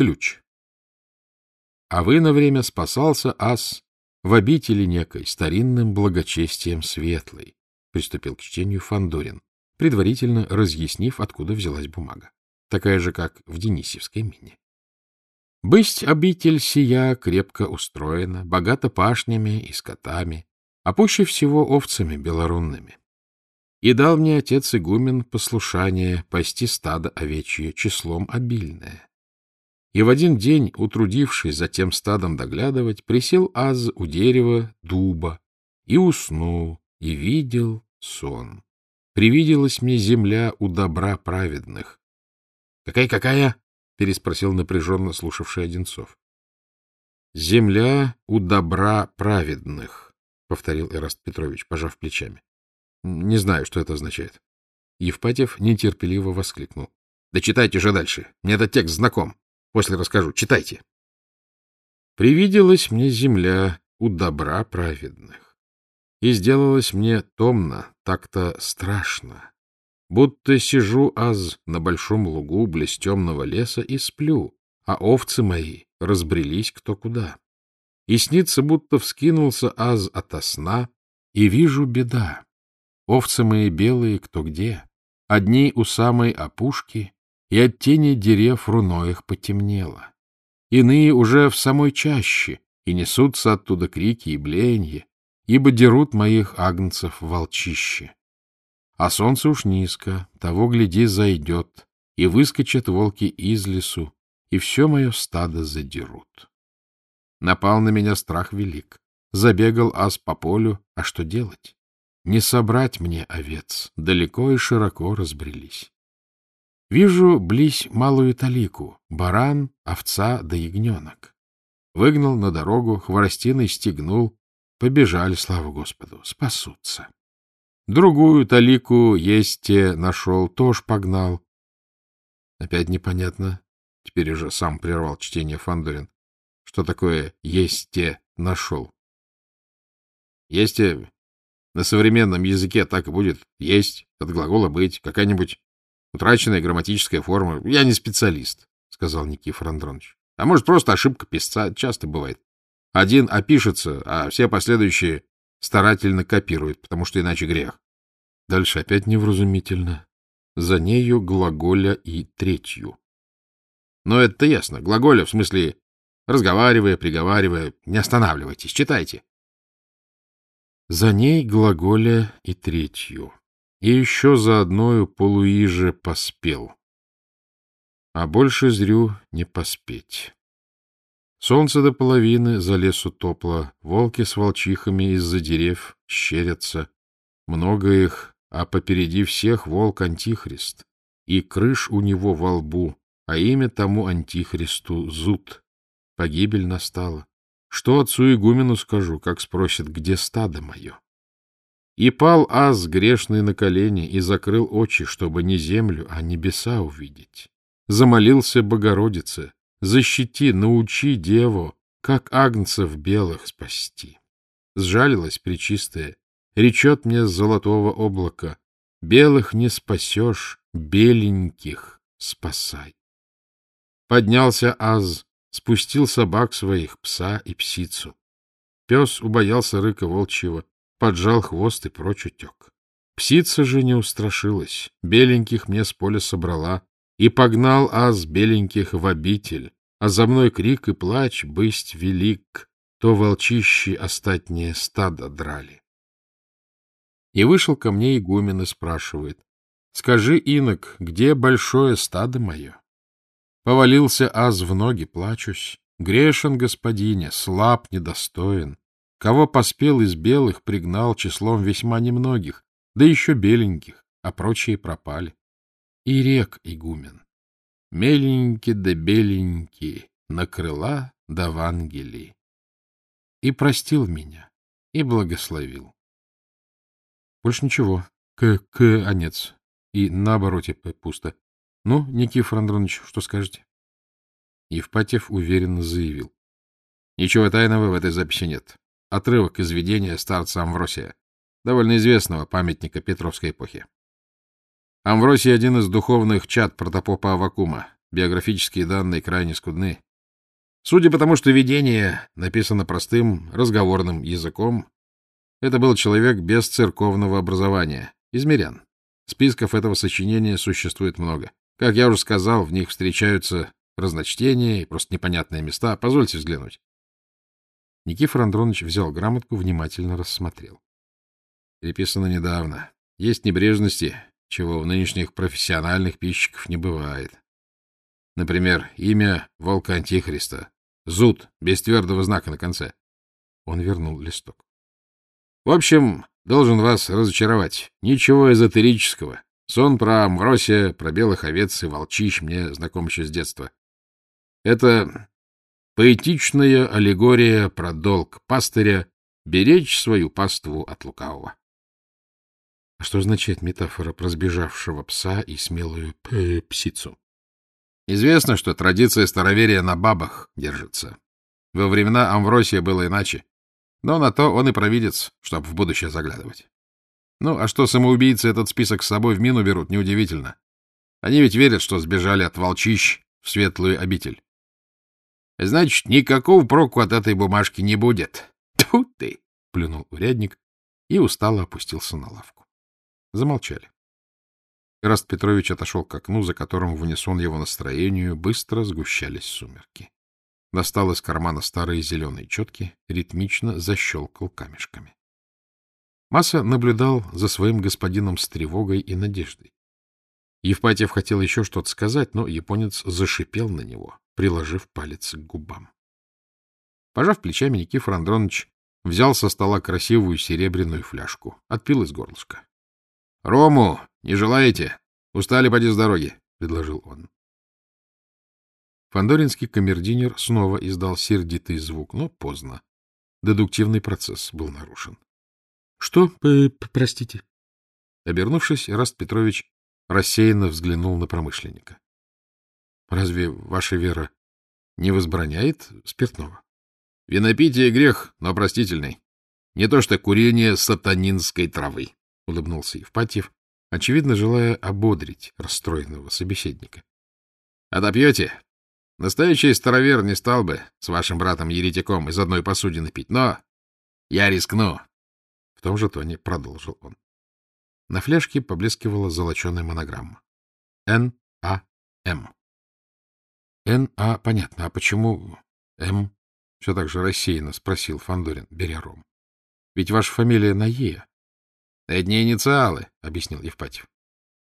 ключ. А вы на время спасался ас в обители некой, старинным благочестием светлой, приступил к чтению Фандорин, предварительно разъяснив, откуда взялась бумага, такая же, как в Денисевской мине. Бысть обитель сия крепко устроена, богата пашнями и скотами, а пуще всего овцами белорунными. И дал мне отец игумен послушание пасти стадо овечье числом обильное. И в один день, утрудившись за тем стадом доглядывать, присел аз у дерева дуба и уснул, и видел сон. Привиделась мне земля у добра праведных. «Какая, — переспросил напряженно слушавший Одинцов. — Земля у добра праведных, — повторил Эраст Петрович, пожав плечами. — Не знаю, что это означает. Евпатьев нетерпеливо воскликнул. — Да читайте же дальше. Мне этот текст знаком. После расскажу. Читайте. Привиделась мне земля у добра праведных. И сделалось мне томно, так-то страшно. Будто сижу аз на большом лугу близ темного леса и сплю, а овцы мои разбрелись кто куда. И снится, будто вскинулся аз ото сна, и вижу беда. Овцы мои белые кто где, одни у самой опушки, и от тени дерев руно их потемнело. Иные уже в самой чаще, и несутся оттуда крики и бленье, ибо дерут моих агнцев волчище. А солнце уж низко, того, гляди, зайдет, и выскочат волки из лесу, и все мое стадо задерут. Напал на меня страх велик. Забегал ас по полю, а что делать? Не собрать мне овец, далеко и широко разбрелись. Вижу близь малую талику, баран, овца да ягненок. Выгнал на дорогу, хворостиной стегнул, побежали, слава Господу, спасутся. Другую талику есть нашел, тоже погнал. Опять непонятно. Теперь уже сам прервал чтение Фандорин. Что такое есть-те нашел? Есть на современном языке так и будет. Есть от глагола быть. Какая-нибудь утраченная грамматическая форма. Я не специалист, сказал Никифор Андронович. А может, просто ошибка писца. Часто бывает. Один опишется, а все последующие старательно копирует, потому что иначе грех. Дальше опять невразумительно. За нею глаголя и третью. Но это ясно. Глаголя в смысле разговаривая, приговаривая. Не останавливайтесь, читайте. За ней глаголя и третью. И еще за одною полуиже поспел. А больше зрю не поспеть. Солнце до половины за лесу топло, волки с волчихами из-за дерев щерятся. Много их, а попереди всех волк Антихрист, и крыш у него во лбу, а имя тому Антихристу — Зуд. Погибель настала. Что отцу игумену скажу, как спросит, где стадо мое? И пал аз грешный на колени и закрыл очи, чтобы не землю, а небеса увидеть. Замолился Богородице, защити, научи деву, как агнцев белых спасти. Сжалилась причистая, речет мне с золотого облака, белых не спасешь, беленьких спасай. Поднялся Аз, спустил собак своих, пса и псицу. Пес убоялся рыка волчьего, поджал хвост и прочь утек. Псица же не устрашилась, беленьких мне с поля собрала, и погнал Аз беленьких в обитель, а за мной крик и плач бысть велик, то волчищи остатнее стадо драли. И вышел ко мне игумен и спрашивает, «Скажи, инок, где большое стадо мое?» Повалился аз в ноги, плачусь. Грешен, господине, слаб, недостоин. Кого поспел из белых, пригнал числом весьма немногих, да еще беленьких, а прочие пропали. И рек игумен. Меленький да беленький, на крыла да в ангели. И простил меня, и благословил. Больше ничего. К, к, анец. И на обороте пусто. Ну, Никифор Андронович, что скажете? Евпатьев уверенно заявил. Ничего тайного в этой записи нет. Отрывок из видения старца Амвросия, довольно известного памятника Петровской эпохи. Амвросий — один из духовных чад протопопа Авакума, биографические данные крайне скудны. Судя по тому, что видение написано простым разговорным языком, это был человек без церковного образования, из мирян. Списков этого сочинения существует много. Как я уже сказал, в них встречаются разночтения и просто непонятные места. Позвольте взглянуть. Никифор Андронович взял грамотку, внимательно рассмотрел. Переписано недавно. Есть небрежности, чего в нынешних профессиональных пищиков не бывает. Например, имя Волка Антихриста. Зуд, без твердого знака на конце. Он вернул листок. В общем, должен вас разочаровать. Ничего эзотерического. Сон про Амвросия, про белых овец и волчищ мне знаком еще с детства. Это поэтичная аллегория про долг пастыря беречь свою паству от лукавого. А что означает метафора про сбежавшего пса и смелую псицу? Известно, что традиция староверия на бабах держится. Во времена Амвросия было иначе. Но на то он и провидец, чтобы в будущее заглядывать. Ну, а что самоубийцы этот список с собой в мину берут, неудивительно. Они ведь верят, что сбежали от волчищ в светлую обитель. Значит, никакого проку от этой бумажки не будет. Тьфу ты! — плюнул урядник и устало опустился на лавку. Замолчали. Раст Петрович отошел к окну, за которым в унисон его настроению быстро сгущались сумерки. Достал из кармана старые зеленые четки, ритмично защелкал камешками. Масса наблюдал за своим господином с тревогой и надеждой. Евпатьев хотел еще что-то сказать, но японец зашипел на него, приложив палец к губам. Пожав плечами, Никифор Андронович взял со стола красивую серебряную фляжку, отпил из горлышка. — Рому не желаете? Устали поди с дороги, — предложил он. Фандоринский камердинер снова издал сердитый звук, но поздно. Дедуктивный процесс был нарушен. — Что? Простите. Обернувшись, Раст Петрович рассеянно взглянул на промышленника. — Разве ваша вера не возбраняет спиртного? — Винопитие — грех, но простительный. Не то что курение сатанинской травы, — улыбнулся Евпатьев, очевидно, желая ободрить расстроенного собеседника. — Отопьете? Настоящий старовер не стал бы с вашим братом-еретиком из одной посудины пить, но я рискну. В том же тоне продолжил он. На фляжке поблескивала золоченая монограмма. Н.А.М. Н.А. понятно. А почему М? Все так же рассеянно спросил Фандорин, беря ром. Ведь ваша фамилия на Е. Это не инициалы, объяснил Евпатьев.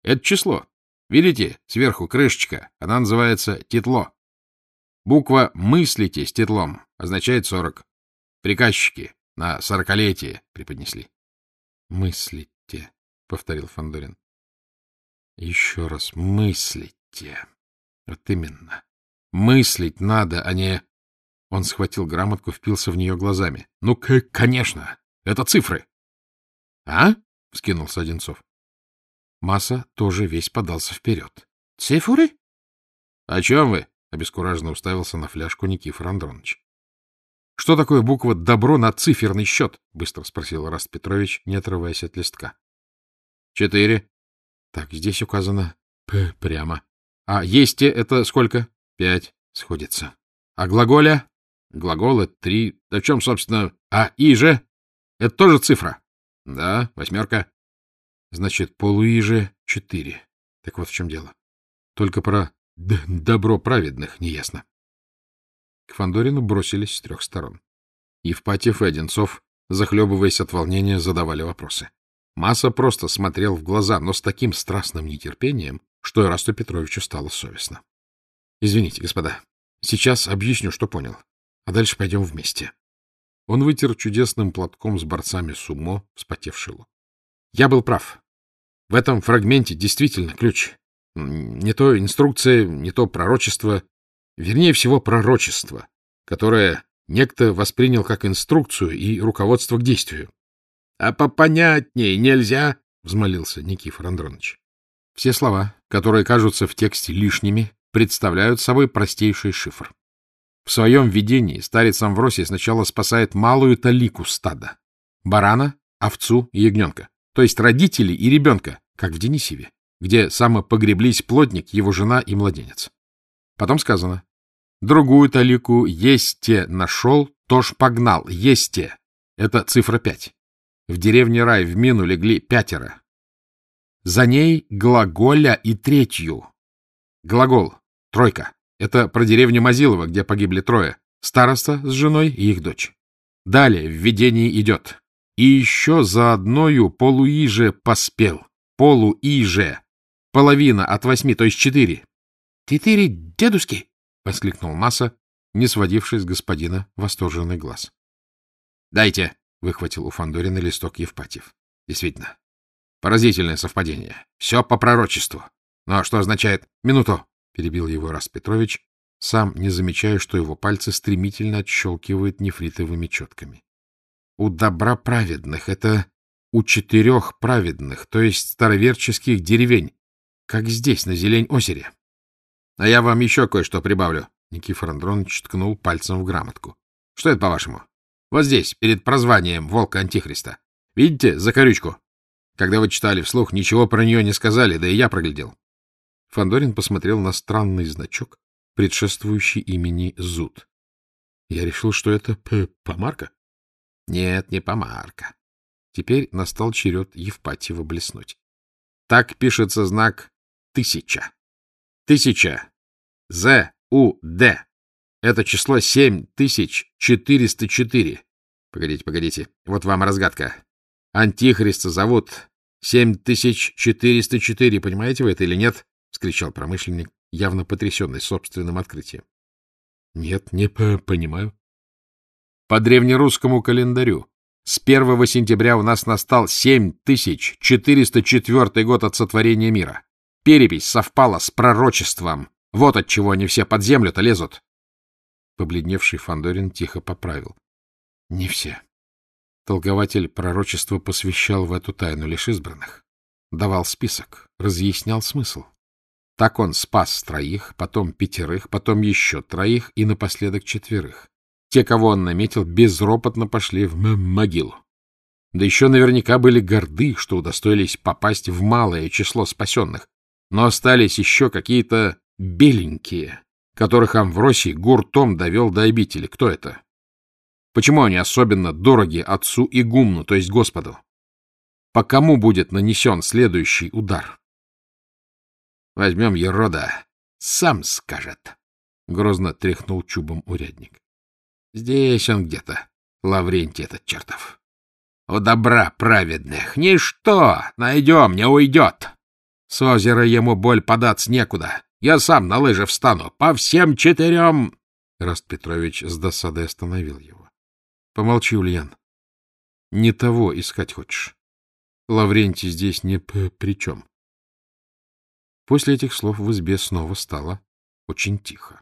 Это число. Видите, сверху крышечка. Она называется Титло. Буква «мыслите» с титлом означает сорок. Приказчики на сорокалетие преподнесли. — Мыслите, — повторил Фандорин. Еще раз, мыслите. Вот именно. Мыслить надо, а не... Он схватил грамотку, впился в нее глазами. — Ну, конечно, это цифры. — А? — вскинулся Одинцов. Масса тоже весь подался вперед. — Цифры? — О чем вы? — обескураженно уставился на фляжку Никифор Андронович. — Что такое буква «добро» на циферный счет? — быстро спросил Раст Петрович, не отрываясь от листка. — Четыре. — Так, здесь указано «п» прямо. — А «есте» — это сколько? — Пять. Сходится. — А глаголя? — Глагола — три. В чем, собственно... А «и» же? Это тоже цифра? — Да, восьмерка. — Значит, полуи же четыре. Так вот в чем дело. Только про добро праведных неясно. К Фандорину бросились с трех сторон. Евпатьев и Одинцов, захлебываясь от волнения, задавали вопросы. Масса просто смотрел в глаза, но с таким страстным нетерпением, что Ирасту Петровичу стало совестно. — Извините, господа, сейчас объясню, что понял, а дальше пойдем вместе. Он вытер чудесным платком с борцами сумо вспотевший лоб. Я был прав. В этом фрагменте действительно ключ. Не то инструкция, не то пророчество, вернее всего пророчество, которое некто воспринял как инструкцию и руководство к действию. — А попонятнее нельзя? — взмолился Никифор Андронович. Все слова, которые кажутся в тексте лишними, представляют собой простейший шифр. В своем видении старец Амвросий сначала спасает малую талику стада — барана, овцу и ягненка, то есть родителей и ребенка, как в Денисеве где самопогреблись плотник, его жена и младенец. Потом сказано. Другую талику есте нашел, тож погнал. Есте. Это цифра пять. В деревне Рай в мину легли пятеро. За ней глаголя и третью. Глагол. Тройка. Это про деревню Мазилова, где погибли трое. Староста с женой и их дочь. Далее введение идет. И еще за одною полуиже поспел. Полуиже. Половина от восьми, то есть четыре. — Четыре дедушки! — воскликнул Маса, не сводивший с господина восторженный глаз. — Дайте! — выхватил у Фандорина листок Евпатьев. — Действительно. Поразительное совпадение. Все по пророчеству. Но что означает «минуту»? — перебил его Раст Петрович, сам не замечая, что его пальцы стремительно отщелкивают нефритовыми четками. У добра праведных — это у четырех праведных, то есть староверческих деревень, как здесь, на Зелень-озере. А я вам еще кое-что прибавлю. Никифор Андронович ткнул пальцем в грамотку. Что это, по-вашему? Вот здесь, перед прозванием Волка Антихриста. Видите, за корючку? Когда вы читали вслух, ничего про нее не сказали, да и я проглядел. Фандорин посмотрел на странный значок, предшествующий имени Зуд. Я решил, что это помарка. Нет, не помарка. Теперь настал черед Евпатьева блеснуть. Так пишется знак «тысяча». Тысяча. З, У, Д. Это число семь тысяч четыреста четыре. Погодите, погодите. Вот вам разгадка. Антихриста зовут семь тысяч четыреста четыре. Понимаете вы это или нет? — вскричал промышленник, явно потрясенный собственным открытием. — Нет, не по понимаю. — По древнерусскому календарю. С 1 сентября у нас настал 7404 год от сотворения мира. Перепись совпала с пророчеством. Вот от чего они все под землю-то лезут. Побледневший Фандорин тихо поправил. — Не все. Толкователь пророчества посвящал в эту тайну лишь избранных. Давал список, разъяснял смысл. Так он спас троих, потом пятерых, потом еще троих и напоследок четверых. Те, кого он наметил, безропотно пошли в могилу. Да еще наверняка были горды, что удостоились попасть в малое число спасенных. Но остались еще какие-то беленькие, которых Амвросий гуртом довел до обители. Кто это? Почему они особенно дороги отцу и гумну, то есть Господу? По кому будет нанесен следующий удар? Возьмем Ерода, сам скажет. Грозно тряхнул чубом урядник. Здесь он где-то, Лаврентий этот чертов. У добра праведных ничто, найдем, не уйдет. С озера ему боль податься некуда. Я сам на лыжи встану, по всем четырем... Раст Петрович с досадой остановил его. — Помолчи, Ульян. Не того искать хочешь. Лаврентий здесь не при чем. После этих слов в избе снова стало очень тихо.